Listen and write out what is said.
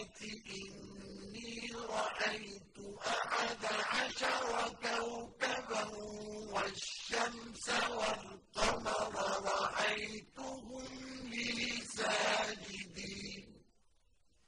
السَّاعَةِ إِنِّي رَأَيْتُ أَحَدَ عَشَرَ كَوْكَبًا وَالشَّمْسَ